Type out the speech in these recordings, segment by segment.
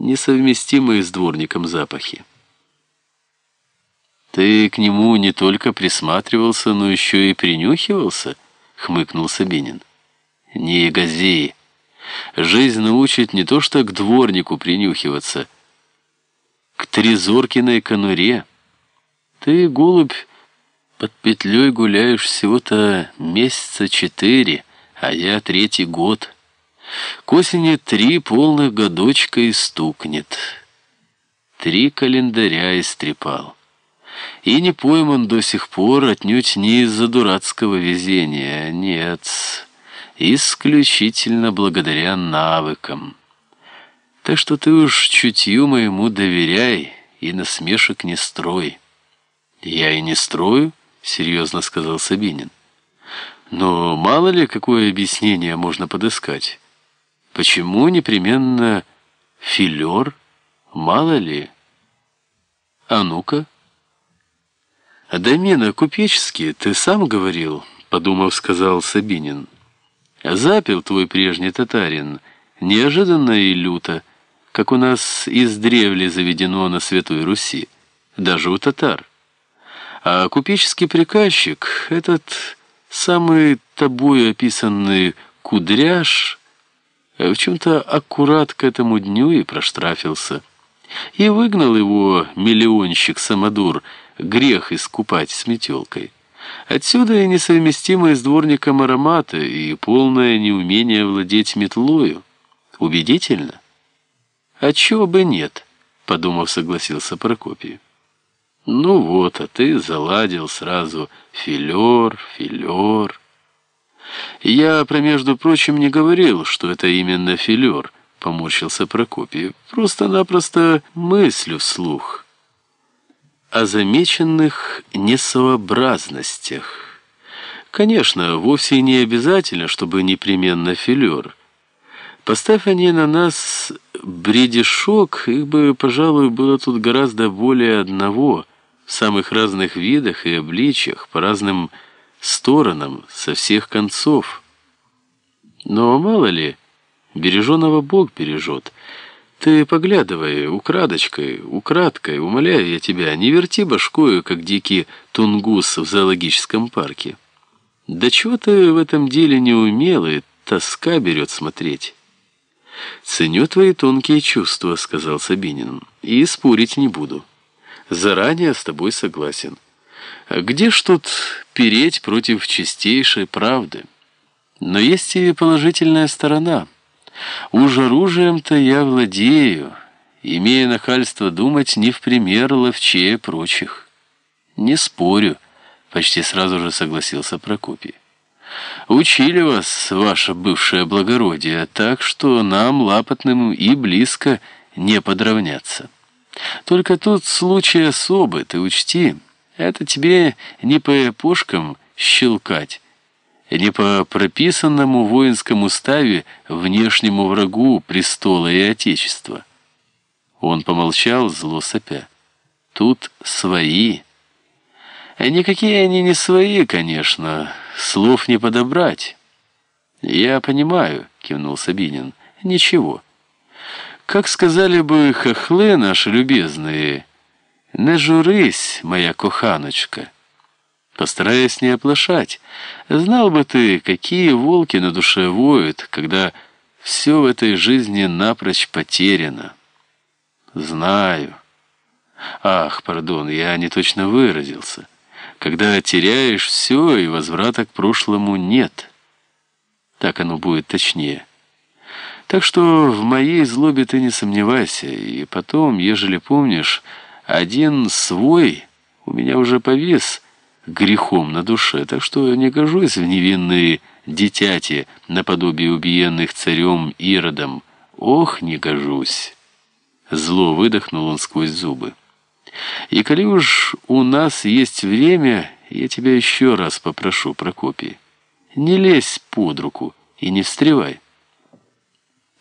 несовместимые с дворником запахи. «Ты к нему не только присматривался, но еще и принюхивался?» — хмыкнул Сабинин. «Не газеи. Жизнь научит не то что к дворнику принюхиваться, к Трезоркиной конуре. Ты, голубь, под петлей гуляешь всего-то месяца четыре, а я третий год. К осени три полных годочка и стукнет. Три календаря истрепал» и не пойман до сих пор отнюдь не из-за дурацкого везения, нет, исключительно благодаря навыкам. Так что ты уж чутью моему доверяй и насмешек не строй. Я и не строю, серьезно сказал Сабинин. Но мало ли, какое объяснение можно подыскать. Почему непременно филер? Мало ли? А ну-ка. «А домена купеческие, ты сам говорил?» — подумав, сказал Сабинин. «Запил твой прежний татарин, неожиданно и люто, как у нас издревле заведено на Святой Руси, даже у татар. А купеческий приказчик, этот самый тобой описанный кудряш, в чем-то аккурат к этому дню и проштрафился. И выгнал его миллионщик-самодур, грех искупать с метелкой. Отсюда и несовместимые с дворником ароматы, и полное неумение владеть метлою. Убедительно? А чего бы нет, подумав, согласился Прокопий. Ну вот, а ты заладил сразу филер, филер. Я, про между прочим, не говорил, что это именно филер, поморщился Прокопий. Просто-напросто мыслю вслух о замеченных несообразностях. Конечно, вовсе не обязательно, чтобы непременно филер. Поставь они на нас бредишок, их бы, пожалуй, было тут гораздо более одного, в самых разных видах и обличиях, по разным сторонам, со всех концов. Но мало ли, береженого Бог бережет — ты поглядывай, украдочкой, украдкой, умоляю я тебя, не верти башкою, как дикий тунгус в зоологическом парке. Да чего ты в этом деле не умелый, тоска берет смотреть. «Ценю твои тонкие чувства», — сказал Сабинин, — «и спорить не буду. Заранее с тобой согласен. Где ж тут переть против чистейшей правды? Но есть и положительная сторона — Уж оружием-то я владею, имея нахальство думать не в пример ловчее прочих. Не спорю, почти сразу же согласился Прокопий. Учили вас, ваше бывшее благородие, так что нам, лапотным, и близко не подравняться. Только тут случай особый, ты учти, это тебе не по эпошкам щелкать, не по прописанному в воинском уставе внешнему врагу престола и отечества. Он помолчал, зло сопя. Тут свои. А никакие они не свои, конечно, слов не подобрать. Я понимаю, кивнул Сабинин. Ничего. Как сказали бы хохлы наши любезные, не журись, моя коханочка постараясь не оплошать. Знал бы ты, какие волки на душе воют, когда все в этой жизни напрочь потеряно. Знаю. Ах, пардон, я не точно выразился. Когда теряешь все, и возврата к прошлому нет. Так оно будет точнее. Так что в моей злобе ты не сомневайся, и потом, ежели помнишь, один свой у меня уже повис — грехом на душе, так что не гожусь в невинные дитяти наподобие убиенных царем Иродом. Ох, не гожусь!» Зло выдохнул он сквозь зубы. «И коли уж у нас есть время, я тебя еще раз попрошу, Прокопий, не лезь под руку и не встревай.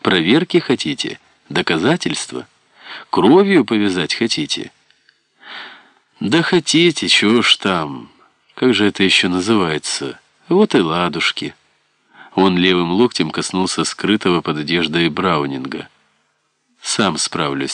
Проверки хотите? Доказательства? Кровью повязать хотите?» «Да хотите, чего ж там...» Как же это еще называется? Вот и ладушки. Он левым локтем коснулся скрытого под одеждой Браунинга. Сам справлюсь.